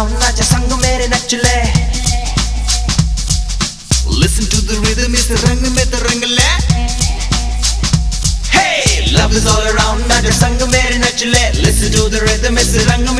나훈아자 상금에레 낮출래 Listen to the rhythm is the rangame the rangale Hey love is all around 나자 상금에레 낮출래 Listen to the rhythm is the rangame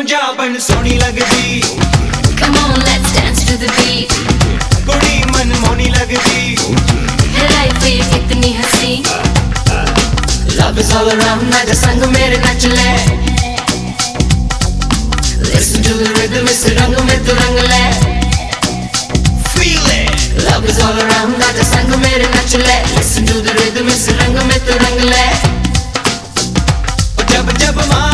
ਪੰਜਾਬਣ ਸੋਹਣੀ ਲੱਗਦੀ come on let's dance to the beat ਕੁੜੀ ਮਨਮੋਹਣੀ ਲੱਗਦੀ ਹੈ life ਵੀ ਕਿਤਨੀ ਹਸੀ ਲਵ is all around ਨਾ ਸੰਗ ਮੇਰੇ ਨੱਚ ਲੈ Listen to the rhythm, it's a rango mein tu rang le Feel it Love is all around, aaja sang mere nach le Listen to the rhythm, it's a rango mein tu rang le Oh jab jab maa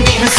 didn't even